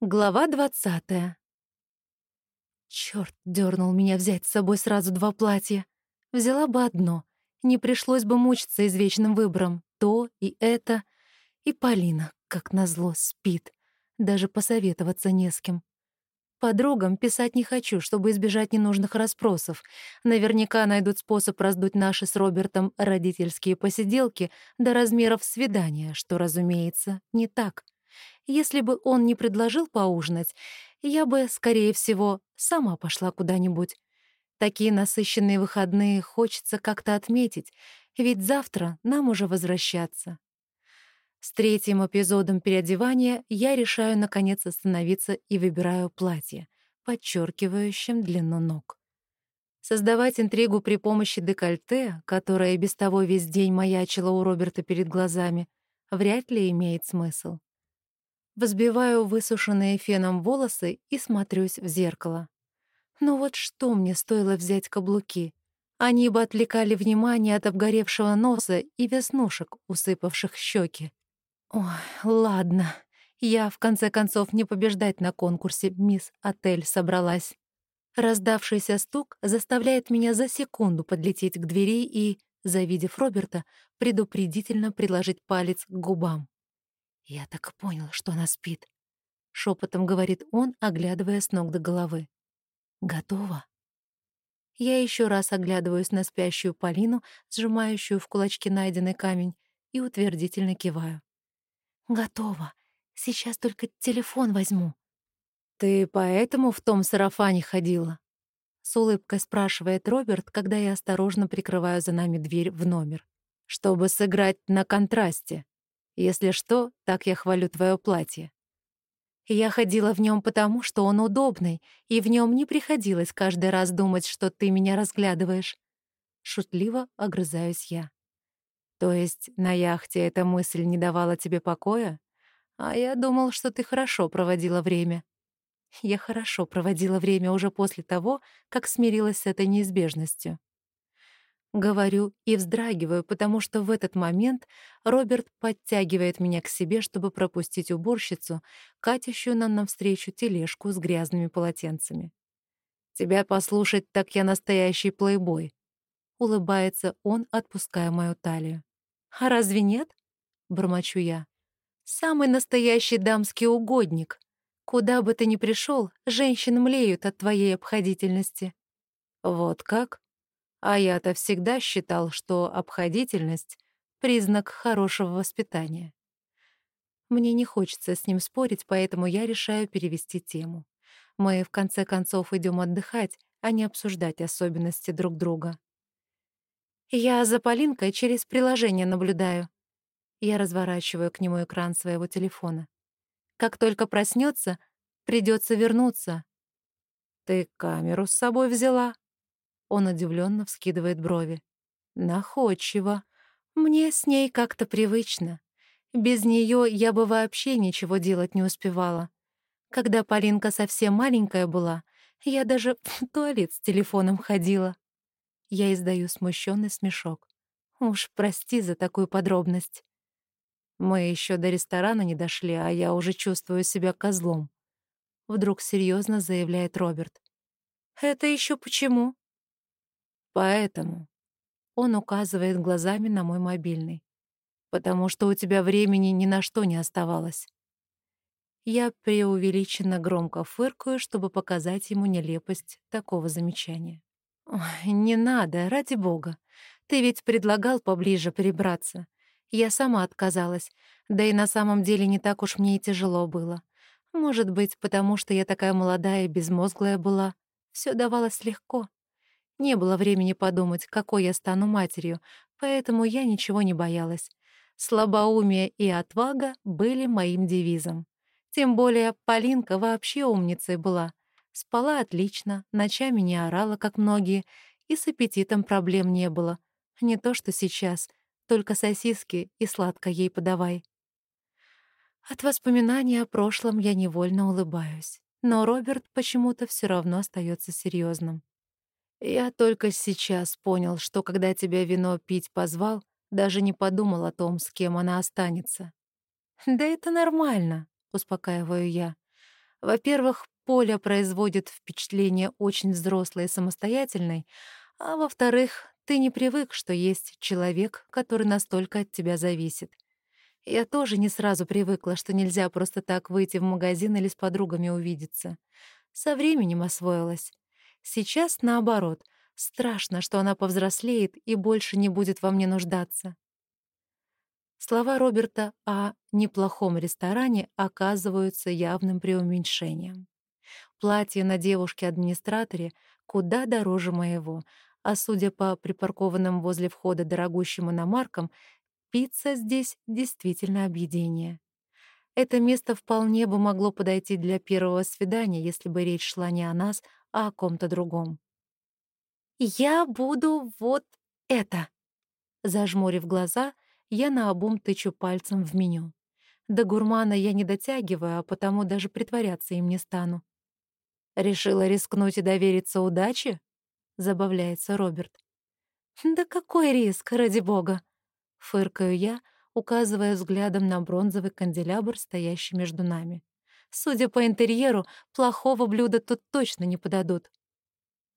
Глава двадцатая. Чёрт дернул меня взять с собой сразу два платья. Взяла бы одно. Не пришлось бы мучиться извечным выбором. То и это. И Полина, как назло, спит. Даже посоветоваться не с кем. Подругам писать не хочу, чтобы избежать ненужных расспросов. Наверняка найдут способ раздуть наши с Робертом родительские посиделки до размеров свидания, что, разумеется, не так. Если бы он не предложил поужинать, я бы, скорее всего, сама пошла куда-нибудь. Такие насыщенные выходные хочется как-то отметить, ведь завтра нам уже возвращаться. С третьим эпизодом переодевания я решаю наконец остановиться и выбираю платье, подчеркивающим длину ног. Создавать интригу при помощи декольте, которое без того весь день маячило у Роберта перед глазами, вряд ли имеет смысл. Взбиваю высушенные феном волосы и смотрюсь в зеркало. Но вот что мне стоило взять каблуки? Они бы отвлекали внимание от обгоревшего носа и веснушек, усыпавших щеки. Ой, ладно. Я, в конце концов, не побеждать на конкурсе «Мисс Отель» собралась. Раздавшийся стук заставляет меня за секунду подлететь к двери и, завидев Роберта, предупредительно приложить палец к губам. «Я так понял, что она спит», — шепотом говорит он, оглядывая с ног до головы. «Готова?» Я еще раз оглядываюсь на спящую Полину, сжимающую в кулачке найденный камень, и утвердительно киваю. «Готова. Сейчас только телефон возьму». «Ты поэтому в том сарафане ходила?» С улыбкой спрашивает Роберт, когда я осторожно прикрываю за нами дверь в номер. «Чтобы сыграть на контрасте». Если что, так я хвалю твое платье. Я ходила в нем потому, что он удобный, и в нем не приходилось каждый раз думать, что ты меня разглядываешь. Шутливо огрызаюсь я. То есть на яхте эта мысль не давала тебе покоя? А я думал, что ты хорошо проводила время. Я хорошо проводила время уже после того, как смирилась с этой неизбежностью. Говорю и вздрагиваю, потому что в этот момент Роберт подтягивает меня к себе, чтобы пропустить уборщицу, катящую нам навстречу тележку с грязными полотенцами. «Тебя послушать, так я настоящий плейбой», — улыбается он, отпуская мою талию. «А разве нет?» — бормочу я. «Самый настоящий дамский угодник. Куда бы ты ни пришел, женщины млеют от твоей обходительности». «Вот как?» А я-то всегда считал, что обходительность — признак хорошего воспитания. Мне не хочется с ним спорить, поэтому я решаю перевести тему. Мы, в конце концов, идем отдыхать, а не обсуждать особенности друг друга. Я за Полинкой через приложение наблюдаю. Я разворачиваю к нему экран своего телефона. Как только проснется, придется вернуться. «Ты камеру с собой взяла?» Он удивленно вскидывает брови. Находчиво. Мне с ней как-то привычно. Без нее я бы вообще ничего делать не успевала. Когда Полинка совсем маленькая была, я даже в туалет с телефоном ходила. Я издаю смущенный смешок. Уж прости за такую подробность. Мы еще до ресторана не дошли, а я уже чувствую себя козлом. Вдруг серьезно заявляет Роберт. Это еще почему? Поэтому он указывает глазами на мой мобильный. Потому что у тебя времени ни на что не оставалось. Я преувеличенно громко фыркаю, чтобы показать ему нелепость такого замечания. «Не надо, ради бога. Ты ведь предлагал поближе перебраться. Я сама отказалась, да и на самом деле не так уж мне и тяжело было. Может быть, потому что я такая молодая и безмозглая была. Все давалось легко. Не было времени подумать, какой я стану матерью, поэтому я ничего не боялась. Слабоумие и отвага были моим девизом. Тем более Полинка вообще умницей была. Спала отлично, ночами не орала, как многие, и с аппетитом проблем не было. Не то, что сейчас, только сосиски и сладко ей подавай. От воспоминаний о прошлом я невольно улыбаюсь, но Роберт почему-то все равно остается серьезным. Я только сейчас понял, что когда тебя вино пить позвал, даже не подумал о том, с кем она останется. «Да это нормально», — успокаиваю я. Во-первых, Поля производит впечатление очень взрослой и самостоятельной, а во-вторых, ты не привык, что есть человек, который настолько от тебя зависит. Я тоже не сразу привыкла, что нельзя просто так выйти в магазин или с подругами увидеться. Со временем освоилась. Сейчас, наоборот, страшно, что она повзрослеет и больше не будет во мне нуждаться. Слова Роберта о неплохом ресторане оказываются явным преуменьшением. Платье на девушке-администраторе куда дороже моего, а судя по припаркованным возле входа дорогущим иномаркам, пицца здесь действительно объедение. Это место вполне бы могло подойти для первого свидания, если бы речь шла не о нас, а о ком-то другом. «Я буду вот это!» Зажмурив глаза, я наобум тычу пальцем в меню. До гурмана я не дотягиваю, а потому даже притворяться им не стану. «Решила рискнуть и довериться удаче?» — забавляется Роберт. «Да какой риск, ради бога!» — фыркаю я, указывая взглядом на бронзовый канделябр, стоящий между нами. «Судя по интерьеру, плохого блюда тут точно не подадут».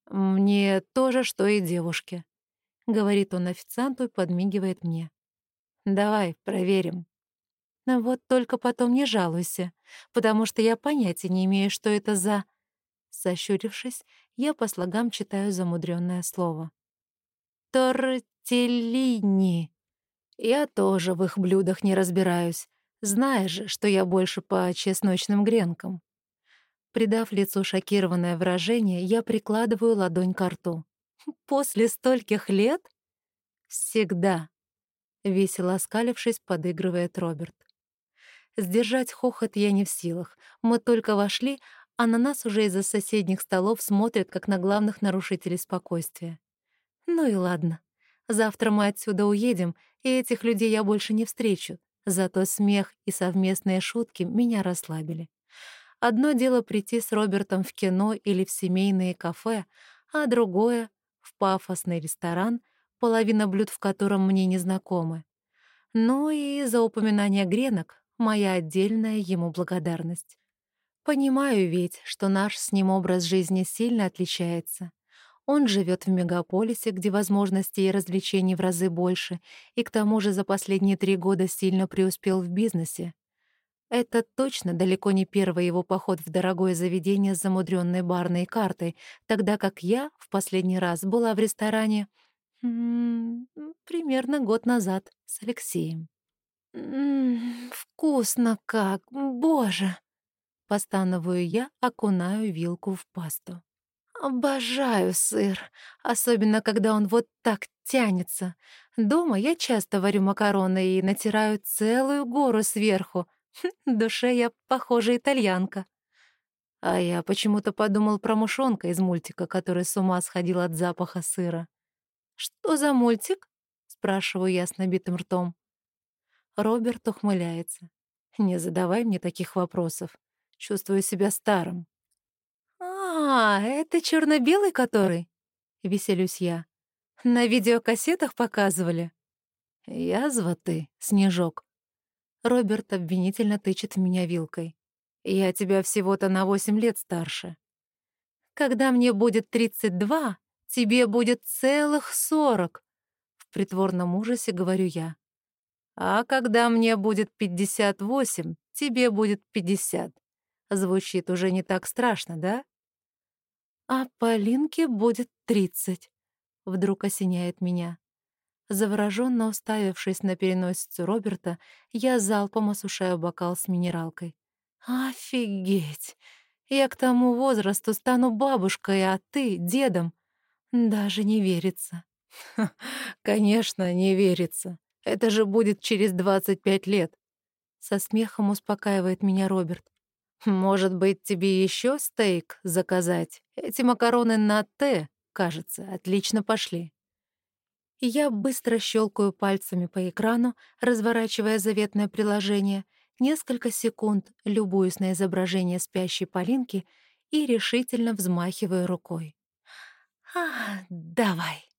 «Мне тоже, что и девушке», — говорит он официанту и подмигивает мне. «Давай, проверим». Вот только потом не жалуйся, потому что я понятия не имею, что это за... Сощурившись, я по слогам читаю замудренное слово. «Тортеллини». Я тоже в их блюдах не разбираюсь. Знаешь же, что я больше по чесночным гренкам. Придав лицу шокированное выражение, я прикладываю ладонь к рту. «После стольких лет?» «Всегда», — весело оскалившись, подыгрывает Роберт. Сдержать хохот я не в силах. Мы только вошли, а на нас уже из-за соседних столов смотрят, как на главных нарушителей спокойствия. Ну и ладно. Завтра мы отсюда уедем, и этих людей я больше не встречу. Зато смех и совместные шутки меня расслабили. Одно дело прийти с Робертом в кино или в семейные кафе, а другое — в пафосный ресторан, половина блюд в котором мне незнакомы. Ну и за упоминание гренок моя отдельная ему благодарность. Понимаю ведь, что наш с ним образ жизни сильно отличается. Он живет в мегаполисе, где возможностей и развлечений в разы больше, и к тому же за последние три года сильно преуспел в бизнесе. Это точно далеко не первый его поход в дорогое заведение с замудренной барной картой, тогда как я в последний раз была в ресторане м -м, примерно год назад с Алексеем. «М -м, «Вкусно как, боже!» Постановую я, окунаю вилку в пасту. Обожаю сыр, особенно когда он вот так тянется. Дома я часто варю макароны и натираю целую гору сверху. В душе я, похожа, итальянка. А я почему-то подумал про мушонка из мультика, который с ума сходил от запаха сыра. «Что за мультик?» — спрашиваю я с набитым ртом. Роберт ухмыляется. «Не задавай мне таких вопросов. Чувствую себя старым. «А, это черно белый который?» — веселюсь я. «На видеокассетах показывали?» «Язва ты, Снежок». Роберт обвинительно тычет в меня вилкой. «Я тебя всего-то на восемь лет старше». «Когда мне будет тридцать два, тебе будет целых сорок», — в притворном ужасе говорю я. «А когда мне будет пятьдесят восемь, тебе будет пятьдесят. Звучит уже не так страшно, да? А Полинке будет тридцать. Вдруг осеняет меня. Завороженно уставившись на переносицу Роберта, я залпом осушаю бокал с минералкой. «Офигеть! Я к тому возрасту стану бабушкой, а ты — дедом. Даже не верится». «Конечно, не верится. Это же будет через двадцать пять лет». Со смехом успокаивает меня Роберт. Может быть, тебе еще стейк заказать? Эти макароны на «Т», кажется, отлично пошли. Я быстро щелкаю пальцами по экрану, разворачивая заветное приложение, несколько секунд любуюсь на изображение спящей Полинки и решительно взмахиваю рукой. «А, давай!»